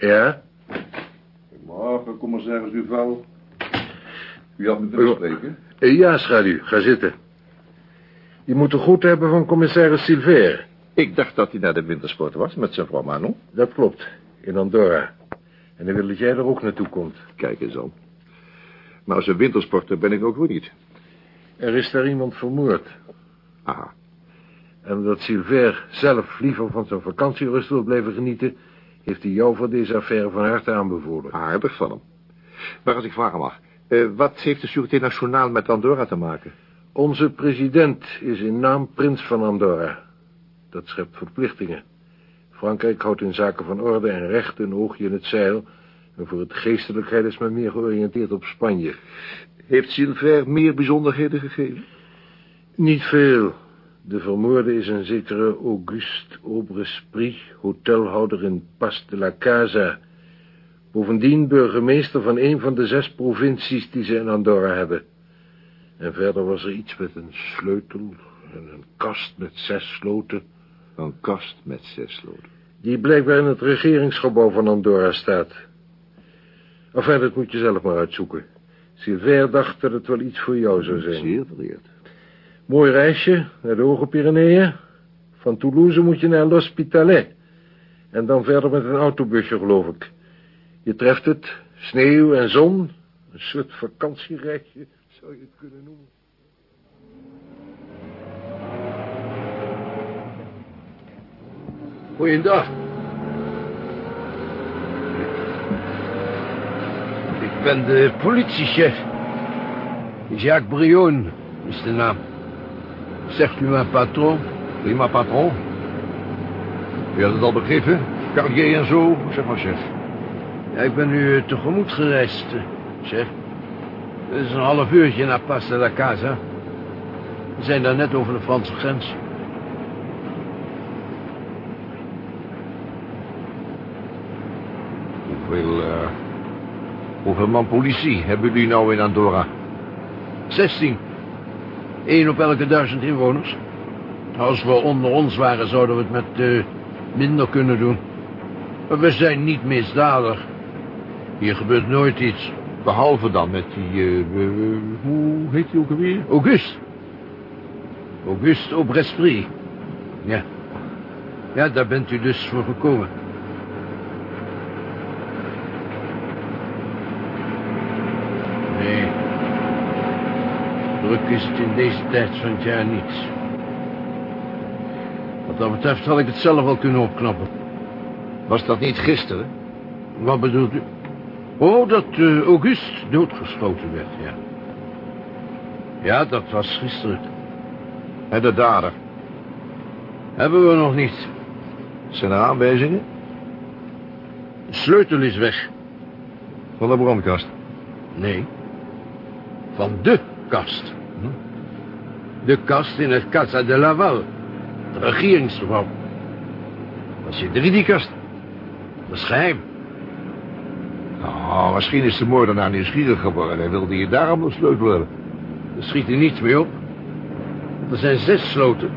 Ja? Goedemorgen, commissaris Duval. U had me willen spreken? Eh, Ja, schaduw. Ga zitten. Je moet de groet hebben van commissaris Silver. Ik dacht dat hij naar de wintersport was met zijn vrouw Manon. Dat klopt. In Andorra. En hij wil dat jij er ook naartoe komt. Kijk eens al. Maar als een wintersporter ben ik ook weer niet. Er is daar iemand vermoord. Aha. En omdat Silver zelf liever van zijn vakantierust wil blijven genieten... heeft hij jou voor deze affaire van harte aanbevolen. Aardig van hem. Maar als ik vragen mag. eh, wat heeft de Sûreté Nationale met Andorra te maken? Onze president is in naam prins van Andorra. Dat schept verplichtingen. Frankrijk houdt in zaken van orde en recht een oogje in het zeil... en voor het geestelijkheid is men meer georiënteerd op Spanje. Heeft Silver meer bijzonderheden gegeven? Niet veel. De vermoorde is een zekere Auguste Aubesprit, hotelhouder in Pas de la Casa. Bovendien burgemeester van een van de zes provincies die ze in Andorra hebben. En verder was er iets met een sleutel en een kast met zes sloten... Een kast met zes sloten. die blijkbaar in het regeringsgebouw van Andorra staat. Enfin, dat moet je zelf maar uitzoeken. Silver dacht dat het wel iets voor jou zou zijn. Zeer vereerd. Mooi reisje naar de Hoge Pyreneeën. Van Toulouse moet je naar L'Hospitalet. En dan verder met een autobusje, geloof ik. Je treft het, sneeuw en zon. Een soort vakantiereisje, zou je het kunnen noemen. Goeiedag. Ik ben de politiechef. Jacques Brion is de naam. Zegt u mijn patron? Prima, patron. U had het al begrepen? Carrier en zo, zeg maar, chef. Ja, ik ben u tegemoet gereisd, eh, chef. Het is een half uurtje naar Pas de la Casa. We zijn daar net over de Franse grens. Hoeveel, eh, hoeveel man politie hebben jullie nou in Andorra? 16. Eén op elke duizend inwoners. Als we onder ons waren, zouden we het met eh, minder kunnen doen. Maar we zijn niet misdadig. Hier gebeurt nooit iets. Behalve dan met die, eh, hoe heet die ook alweer? Auguste. Auguste Aubesprit. Ja. Ja, daar bent u dus voor gekomen. Nee. Druk is het in deze tijd van het jaar niet. Wat dat betreft had ik het zelf wel kunnen opknappen. Was dat niet gisteren? Wat bedoelt u? Oh, dat eh, Auguste doodgeschoten werd, ja. Ja, dat was gisteren. En de dader? Hebben we nog niet. Zijn er aanwijzingen? De sleutel is weg. Van de brandkast. Nee. Van de kast. De kast in het Casa de Laval. Het regeringsgebouw. Wat zit er in die kast? Dat is geheim. Oh, misschien is de moordenaar nieuwsgierig geworden en wilde je daarom een sleutel hebben. Er schiet er niets mee op. Er zijn zes sloten.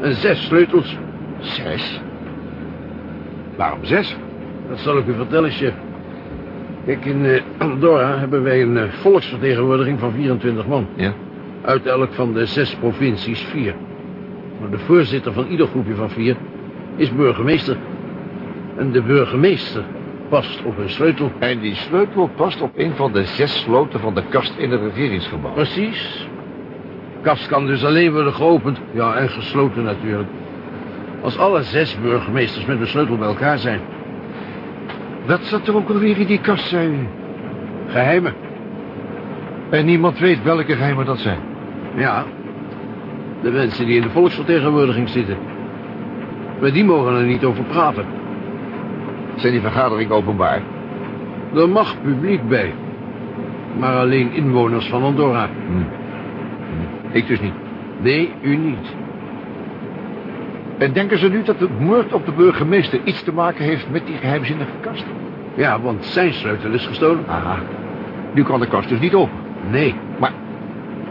En zes sleutels. Zes? Waarom zes? Dat zal ik u vertellen, chef. Kijk, in eh, Andorra hebben wij een eh, volksvertegenwoordiging van 24 man. Ja. Uit elk van de zes provincies vier. Maar de voorzitter van ieder groepje van vier is burgemeester. En de burgemeester past op een sleutel. En die sleutel past op een van de zes sloten van de kast in het regeringsgebouw. Precies. De kast kan dus alleen worden geopend. Ja, en gesloten natuurlijk. Als alle zes burgemeesters met een sleutel bij elkaar zijn. Wat zat er ook alweer in die kast, zei u? Geheimen. En niemand weet welke geheimen dat zijn. Ja. De mensen die in de volksvertegenwoordiging zitten. Maar die mogen er niet over praten. Zijn die vergaderingen openbaar? Er mag publiek bij. Maar alleen inwoners van Andorra. Ik dus niet. Nee, u niet. En denken ze nu dat de moord op de burgemeester iets te maken heeft met die geheimzinnige kast? Ja, want zijn sleutel is gestolen. Aha. Nu kan de kast dus niet open. Nee, Maar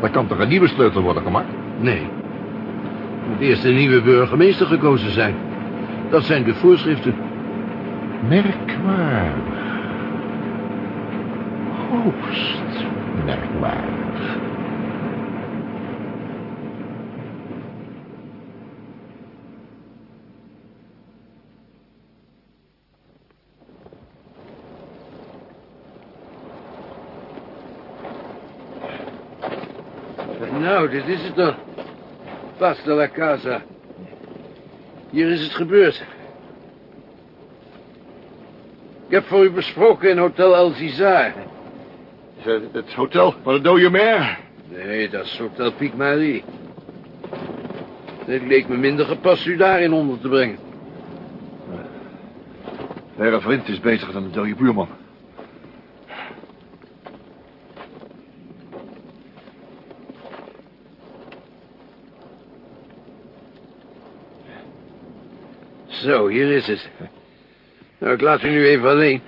dan kan toch een nieuwe sleutel worden gemaakt? nee. Er moet eerst een nieuwe burgemeester gekozen zijn. Dat zijn de voorschriften. Merkwaardig. Hoogst merkwaardig. Nou, dit is het dan. Pas de la Casa. Hier is het gebeurd. Ik heb voor u besproken in Hotel El Zizar. Is het het hotel van de dode mer? Nee, dat is Hotel Pic Marie. Het leek me minder gepast u daarin onder te brengen. De herre vriend is beter dan de dode buurman. Zo, hier is het. Nou, ik laat u nu even alleen.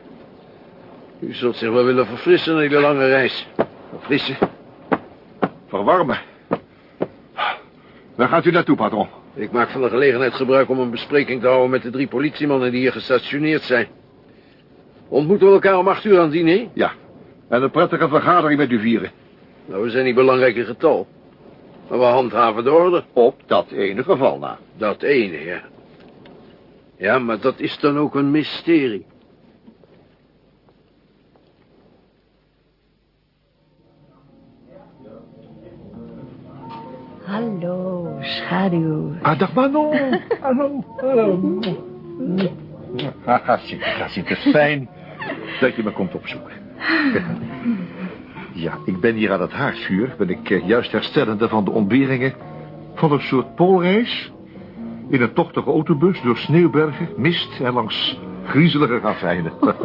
U zult zich wel willen verfrissen na die lange reis. Verfrissen. Verwarmen. Waar gaat u naartoe, patron? Ik maak van de gelegenheid gebruik om een bespreking te houden met de drie politiemannen die hier gestationeerd zijn. Ontmoeten we elkaar om acht uur aan het diner? Ja. En een prettige vergadering met u vieren. Nou, we zijn niet belangrijk in getal. Maar we handhaven de orde. Op dat ene geval na. Dat ene, ja. Ja, maar dat is dan ook een mysterie. Hallo, schaduw. Ah, dag Manon. Hallo, hallo. Hartstikke, hartstikke fijn dat je me komt opzoeken. Ja, ik ben hier aan het haardvuur. Ben ik eh, juist herstellende van de ontberingen van een soort poolreis. In een tochtige autobus door sneeuwbergen, mist en langs griezelige ravijnen.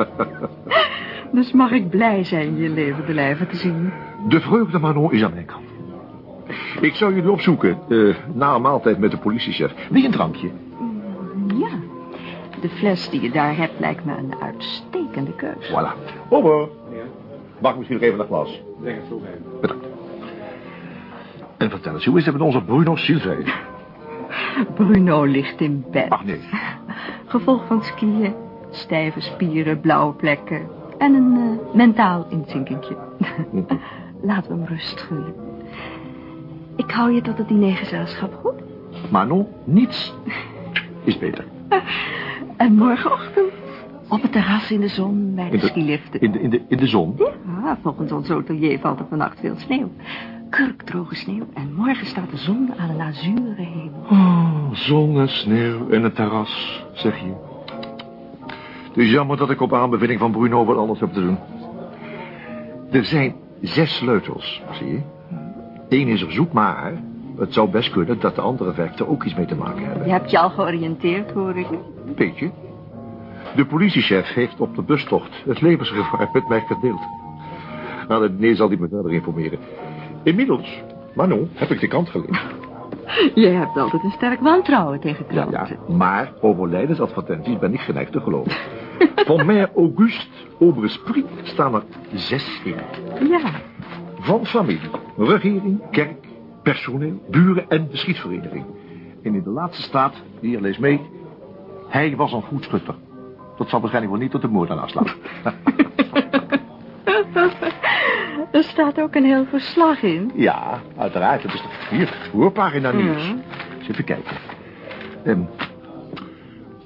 Dus mag ik blij zijn je levende lijven te zien. De vreugde, Manon, is aan mijn kant. Ik zou jullie opzoeken, eh, na een maaltijd met de politiechef. Wil je een drankje? Ja, de fles die je daar hebt lijkt me een uitstekende keus. Voilà. Over. Mag ik misschien nog even een glas? Bedankt. En vertel eens, hoe is het met onze Bruno Sylvee? Bruno ligt in bed. Ach nee, Gevolg van skiën, stijve spieren, blauwe plekken en een eh, mentaal inzinkingje. Laten we hem rust gunnen. Ik hou je tot het dinergezelschap goed. Manon, niets is beter. En morgenochtend op het terras in de zon bij de, In de- skiliften. In de, in de, in de zon? Ja, volgens ons hotelier valt er vannacht veel sneeuw. Kurkdroge sneeuw en morgen staat de zon aan een azure hemel. Oh, zon en sneeuw en een terras, zeg je. Het is jammer dat ik op aanbeveling van Bruno wat anders heb te doen. Er zijn zes sleutels, zie je. Eén is op zoek, maar het zou best kunnen dat de andere werk er ook iets mee te maken hebben. Je hebt je al georiënteerd, hoor ik. Beetje. De politiechef heeft op de bustocht het levensgevaar met mij gedeeld. Na de diner zal hij me verder informeren. Inmiddels, Manon, heb ik de kant gelezen. Je hebt altijd een sterk wantrouwen tegen Ja, klanten. ja, maar overlijdensadvertenties ben ik geneigd te geloven. Van Maire Auguste Aubesprit staan er zes in. Ja, Van familie, regering, kerk, personeel, buren en de schietvereniging. En in de laatste staat, hier lees mee, hij was een goed schutter. Dat zal waarschijnlijk wel niet tot de moord aan afslaan. er staat ook een heel verslag in. Ja, uiteraard. Dat is toch hier, voorpagina nieuws. Ja. Eens even kijken. Ehm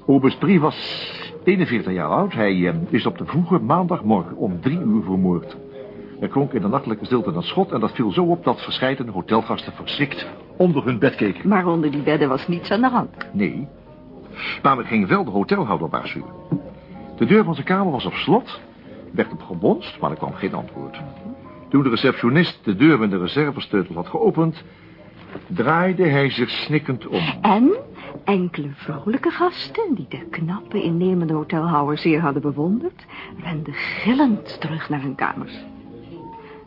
Aubesprit was 41 jaar oud. Hij ehm, is op de vroege maandagmorgen om drie uur vermoord. Er klonk in de nachtelijke stilte een schot... en dat viel zo op dat verscheidene hotelgasten verschrikt onder hun bed keken. Maar onder die bedden was niets aan de hand. Nee. Maar men ging wel de hotelhouder waarschuwen. De deur van zijn kamer was op slot, werd op gebonst, maar er kwam geen antwoord. Toen de receptionist de deur met de reservesleutel had geopend, draaide hij zich snikkend om. En enkele vrolijke gasten, die de knappe, innemende hotelhouwer zeer hadden bewonderd, renden gillend terug naar hun kamers.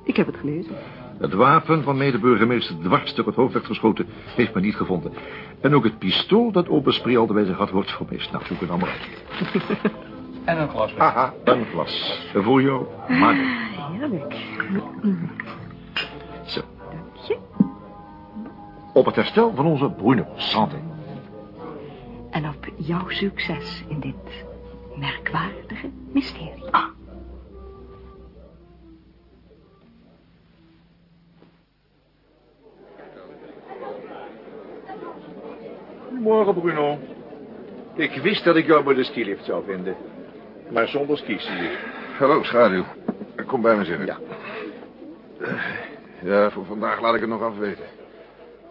Ik heb het gelezen. Het wapen van medeburgemeester dwars door het hoofd werd geschoten, heeft men niet gevonden. En ook het pistool dat Aubesprit al bij zich had, wordt vermist. Nou, zoek het allemaal uit. En een glas Haha, een glas. Voor jou, maar Heerlijk. Zo. Dank je. Op het herstel van onze Bruno. Santé. En op jouw succes in dit merkwaardige mysterie. Ah. Goedemorgen, Bruno. Ik wist dat ik jou bij de skilift zou vinden. Maar zonder skis zie je. Hallo, schaduw. Kom bij me zitten. Ja. Ja, voor vandaag laat ik het nog afweten.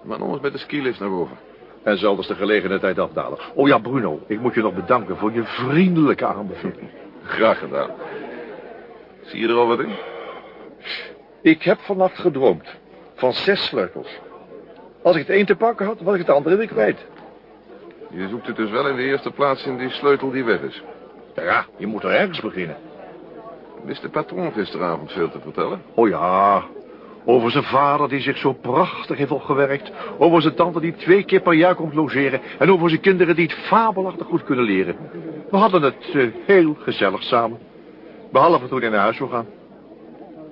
Maar nog eens met de skilift naar boven. En zal dus de gelegenheid afdalen. Oh ja, Bruno, ik moet je nog bedanken voor je vriendelijke aanbeveling. Graag gedaan. Zie je er al wat in? Ik heb vannacht gedroomd van zes sleutels. Als ik het een te pakken had, was ik het andere weer kwijt. Je zoekt het dus wel in de eerste plaats in die sleutel die weg is. Ja, je moet er ergens beginnen. Wist de patroon gisteravond veel te vertellen? Oh ja, over zijn vader die zich zo prachtig heeft opgewerkt. Over zijn tante die twee keer per jaar komt logeren. En over zijn kinderen die het fabelachtig goed kunnen leren. We hadden het eh, heel gezellig samen. Behalve toen hij naar huis zou gaan.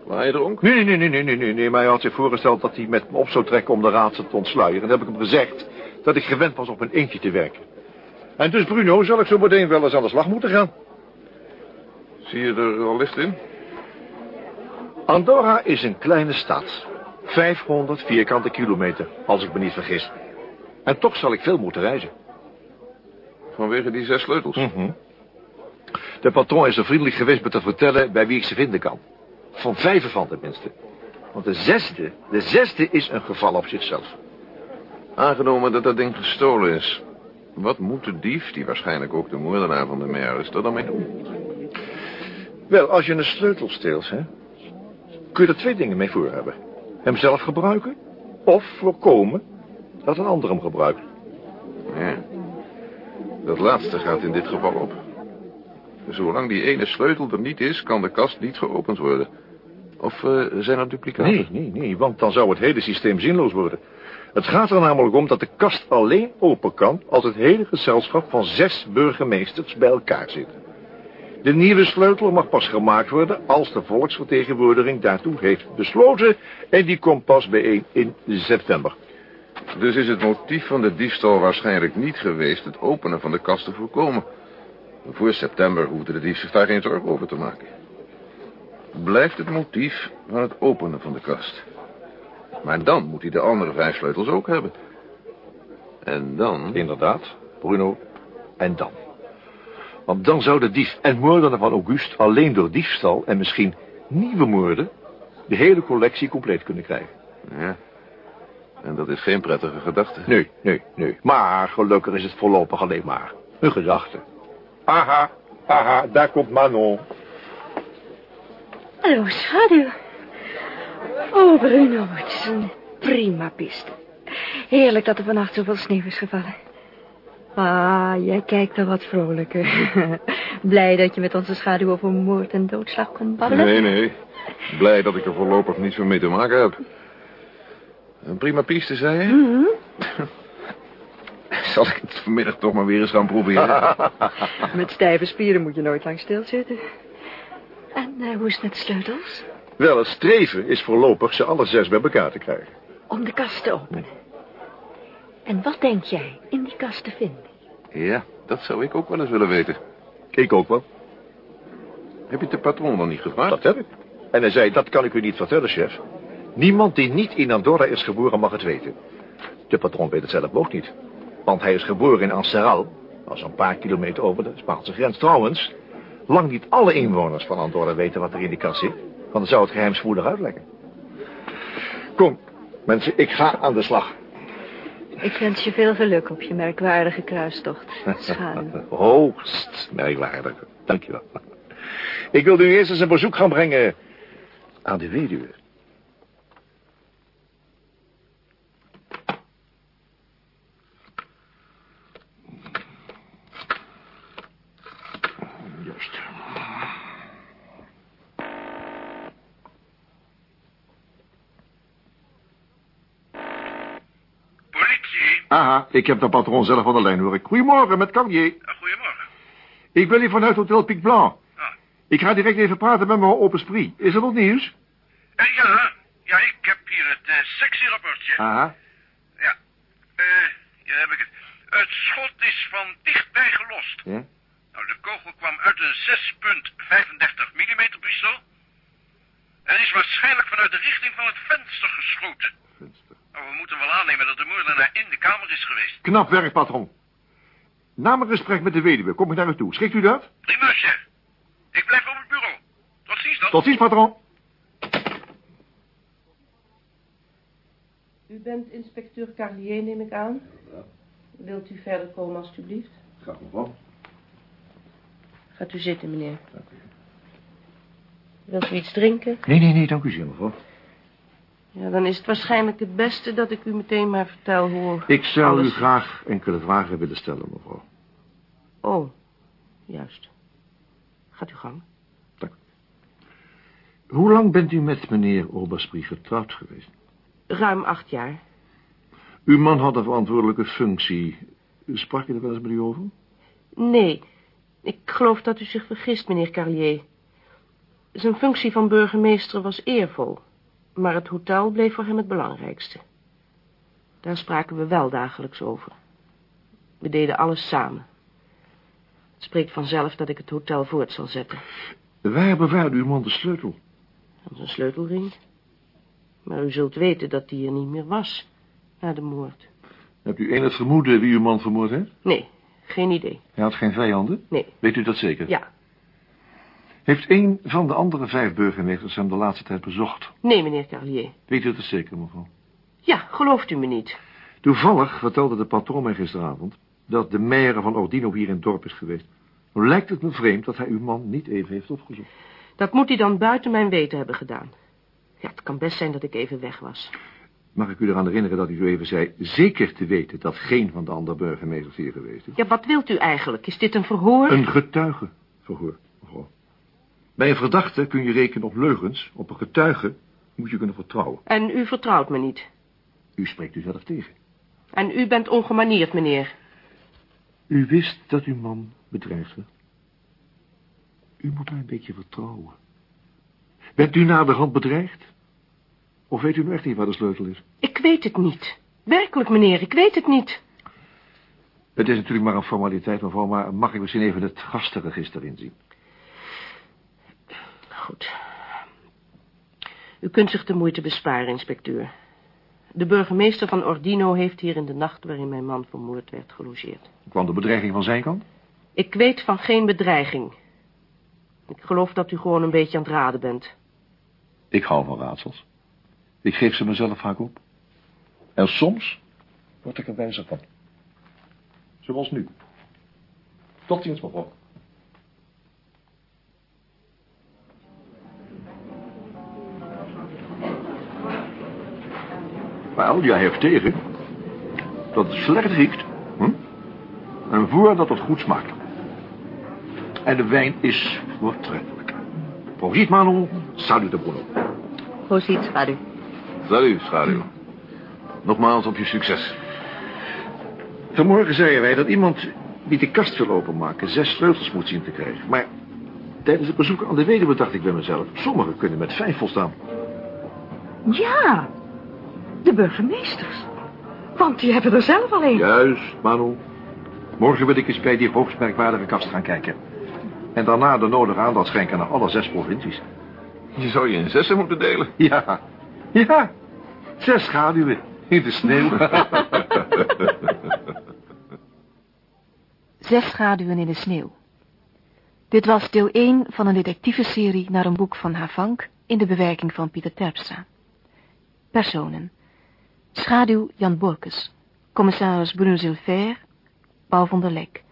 Waar je dronk? Nee, nee, nee, nee, nee, nee, nee, maar hij had zich voorgesteld dat hij met me op zou trekken om de raadsel te ontsluieren. En dan heb ik hem gezegd dat ik gewend was op mijn eentje te werken. En dus, Bruno, zal ik zo meteen wel eens aan de slag moeten gaan. Zie je er al licht in? Andorra is een kleine stad. 500 vierkante kilometer, als ik me niet vergis. En toch zal ik veel moeten reizen. Vanwege die zes sleutels. Mhm. De patroon is zo vriendelijk geweest me te vertellen bij wie ik ze vinden kan. Van vijf ervan tenminste. Want de zesde, de zesde is een geval op zichzelf. Aangenomen dat dat ding gestolen is. Wat moet de dief, die waarschijnlijk ook de moordenaar van de mer is, er dan mee doen? Wel, als je een sleutel steelt, hè, kun je er twee dingen mee voor hebben. Hem zelf gebruiken, of voorkomen dat een ander hem gebruikt. Ja. Dat laatste gaat in dit geval op. Zolang die ene sleutel er niet is, kan de kast niet geopend worden. Of eh, zijn er duplicaten? Nee, nee, nee, want dan zou het hele systeem zinloos worden. Het gaat er namelijk om dat de kast alleen open kan... als het hele gezelschap van zes burgemeesters bij elkaar zit. De nieuwe sleutel mag pas gemaakt worden... als de volksvertegenwoordiging daartoe heeft besloten... en die komt pas bijeen in september. Dus is het motief van de diefstal waarschijnlijk niet geweest... het openen van de kast te voorkomen. Voor september hoefde de dief zich daar geen zorgen over te maken. Blijft het motief van het openen van de kast. Maar dan moet hij de andere vijf sleutels ook hebben. En dan... Inderdaad, Bruno. En dan? Want dan zou de dief en moordenaar van Auguste... alleen door diefstal en misschien nieuwe moorden... de hele collectie compleet kunnen krijgen. Ja. En dat is geen prettige gedachte. Nee, nee, nee. Maar gelukkig is het voorlopig alleen maar een gedachte. Aha, aha, daar komt Manon. Hallo, schaduw. Oh, Bruno, het is een prima piste. Heerlijk dat er vannacht zoveel sneeuw is gevallen. Ah, jij kijkt er wat vrolijker. Blij dat je met onze schaduw over moord en doodslag kon babbelen. Nee, nee. Blij dat ik er voorlopig niets meer mee te maken heb. Een prima piste, zei je? Mhm. Zal ik het vanmiddag toch maar weer eens gaan proberen? Met stijve spieren moet je nooit lang stilzitten. En eh, hoe is het met sleutels? Wel, het streven is voorlopig ze alle zes bij elkaar te krijgen. Om de kast te openen. En wat denk jij in die kast te vinden? ja, dat zou ik ook wel eens willen weten. Ik ook wel. Heb je de patroon dan niet gevraagd? Dat heb ik. En hij zei, dat kan ik u niet vertellen, chef. Niemand die niet in Andorra is geboren mag het weten. De patroon weet het zelf ook niet. Want hij is geboren in Anseral. Dat is een paar kilometer over de Spaanse grens. Trouwens, lang niet alle inwoners van Andorra weten wat er in die kast zit. Want dan zou het geheim spoedig uitlekken. Kom, mensen, ik ga aan de slag. Ik wens je veel geluk op je merkwaardige kruistocht, schaduw. Hoogst merkwaardig. Dankjewel. Ik wil nu eerst eens een bezoek gaan brengen aan de weduwe. Juist. Politie. Aha, ik heb de patroon zelf aan de lijn, hoor ik. Goedemorgen, met Carnier. Eh, Goedemorgen. Ik ben hier vanuit Hotel Pic Blanc. Ah. Ik ga direct even praten met mijn open spree. Is er nog nieuws? Eh, ja, ja, ik heb hier het uh, sectierapportje. Aha. Ja, eh, hier heb ik het. Het schot is van dichtbij gelost. Ja? Nou, de kogel kwam uit een 6,35 mm pistool. En is waarschijnlijk vanuit de richting van het venster geschoten. We moeten wel aannemen dat de moordenaar in de kamer is geweest. Knap werk, patron. Na mijn gesprek met de weduwe kom ik naar u toe. Schikt u dat? Prima, chef. Ik blijf op het bureau. Tot ziens dan. Tot ziens, patron. U bent inspecteur Carlier, neem ik aan. Wilt u verder komen, alstublieft? Graag mevrouw. Gaat u zitten, meneer. Wilt u iets drinken? Nee, nee, nee, dank u zeer, mevrouw. Ja, dan is het waarschijnlijk het beste dat ik u meteen maar vertel hoe... Ik zou alles- u graag enkele vragen willen stellen, mevrouw. Oh, juist. Gaat u gang. Hoe lang bent u met meneer Obersprie getrouwd geweest? Ruim acht jaar. Uw man had een verantwoordelijke functie. Sprak je er wel eens met u over? Nee, ik geloof dat u zich vergist, meneer Carlier. Zijn functie van burgemeester was eervol, maar het hotel bleef voor hem het belangrijkste. Daar spraken we wel dagelijks over. We deden alles samen. Het spreekt vanzelf dat ik het hotel voort zal zetten. Waar bewaarde uw man de sleutel? Aan zijn sleutelring. Maar u zult weten dat die er niet meer was, na de moord. Hebt u enig vermoeden wie uw man vermoord heeft? Nee, geen idee. Hij had geen vijanden? Nee, Weet u dat zeker? ja. Heeft een van de andere vijf burgemeesters hem de laatste tijd bezocht? Nee, meneer Carlier. Weet u dat zeker, mevrouw? Ja, gelooft u me niet? Toevallig vertelde de patroon mij gisteravond... dat de maire van Ordino hier in het dorp is geweest. Nu lijkt het me vreemd dat hij uw man niet even heeft opgezocht. Dat moet hij dan buiten mijn weten hebben gedaan. Ja, het kan best zijn dat ik even weg was. Mag ik u eraan herinneren dat u zo even zei... zeker te weten dat geen van de andere burgemeesters hier geweest is? Ja, wat wilt u eigenlijk? Is dit een verhoor? Een getuigenverhoor. Bij een verdachte kun je rekenen op leugens. Op een getuige moet je kunnen vertrouwen. En u vertrouwt me niet. U spreekt u zelf tegen. En u bent ongemanierd, meneer. U wist dat uw man bedreigd werd. U moet mij een beetje vertrouwen. Bent u na de hand bedreigd? Of weet u nu echt niet waar de sleutel is? Ik weet het niet. Werkelijk, meneer, ik weet het niet. Het is natuurlijk maar een formaliteit, mevrouw, maar mag ik misschien even het gastenregister inzien? Goed. U kunt zich de moeite besparen, inspecteur. De burgemeester van Ordino heeft hier in de nacht waarin mijn man vermoord werd gelogeerd. Kwam de bedreiging van zijn kant? Ik weet van geen bedreiging. Ik geloof dat u gewoon een beetje aan het raden bent. Ik hou van raadsels. Ik geef ze mezelf vaak op. En soms word ik er wijzer van. Zoals nu. Tot ziens, mevrouw. Wel, jij heeft tegen dat het slecht riekt. Hm? En voordat het goed smaakt. En de wijn is voortreffelijk. Proziet, Manon. Salut de Bruno. Proziet, schaduw. Salut, schaduw. Nogmaals op je succes. Vanmorgen zeiden wij dat iemand die de kast wil openmaken zes sleutels moet zien te krijgen. Maar tijdens het bezoek aan de weduwe dacht ik bij mezelf... sommigen kunnen met vijf volstaan. Ja, de burgemeesters. Want die hebben er zelf al een. Juist, Manu. Morgen wil ik eens bij die hoogst merkwaardige kast gaan kijken. En daarna de nodige aandacht schenken aan alle zes provincies. Je zou je in zessen moeten delen. Ja, ja. Zes schaduwen in de sneeuw. Zes schaduwen in de sneeuw. Dit was deel 1 van een detectiveserie naar een boek van Havank in de bewerking van Pieter Terpstra. Personen. Schaduw Jan Borkes. Commissaris Bruno Silver, Paul van der Lek.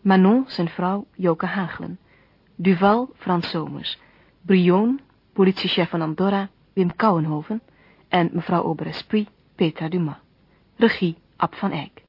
Manon, zijn vrouw, Joke Hagelen. Duval, Frans Somers. Brion, politiechef van Andorra, Wim Kouwenhoven. En mevrouw Oberesprit, Petra Dumas. Regie, Ab van Eyck.